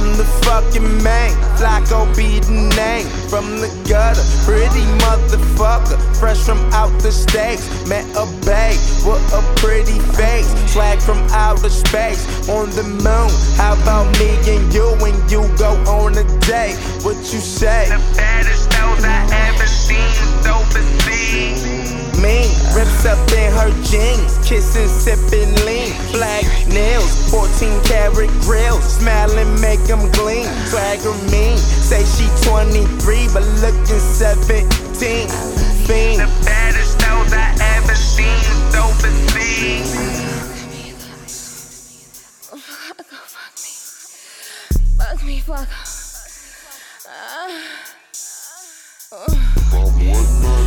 I'm the fucking man. Flacko be the name from the gutter. Pretty motherfucker, fresh from out the states. Met a babe with a pretty face. Swag from outer space on the moon. How about me and you when you go on a date? What you say? The baddest nose I ever seen, overseas. Mean rips up in her jeans, kissing, sipping lean. Black nails, 14 karat grills, smiling make them gleam. Swagger mean, say she 23 but looking 17. Fiend. The baddest nose I ever seen, overseas. Fuck me, fuck. The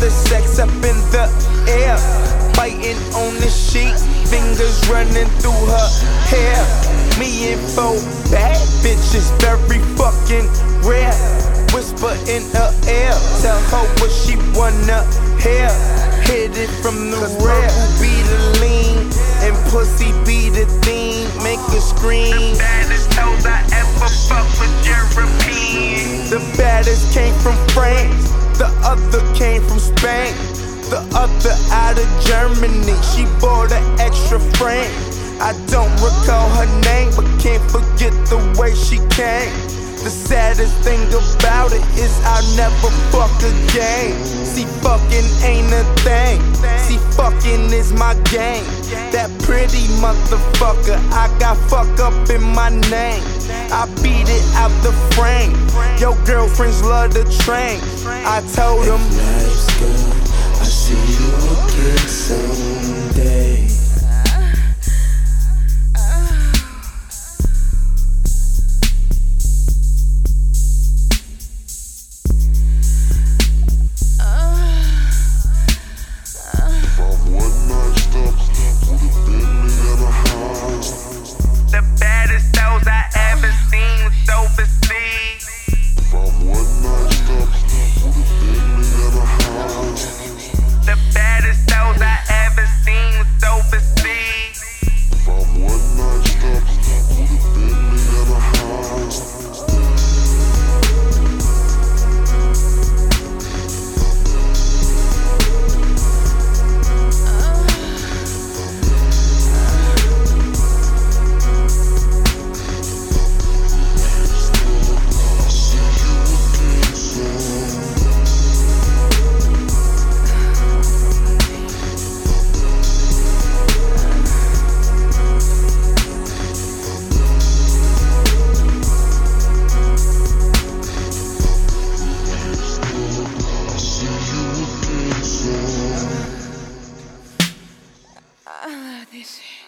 The sex up in the air. Biting on the sheet, fingers running through her hair. Me and four bad bitches, very fucking rare. Whisper in her ear, tell her what she wanna hear. Hit it from the rear. be the lean, and pussy be the theme. Make her scream. Baddest nose I ever fucked was European. The baddest came from France, the other came from Spain, the other out of Germany. She bought an extra frame. I don't recall her name, but can't forget the way she came. The saddest thing about it is I'll never fuck again. See, fucking ain't a thing. See, fucking is my game. That pretty motherfucker, I got fuck up in my name. I beat it out the frame. Your girlfriends love the train. I told him. Life's good, I see you again soon. dice.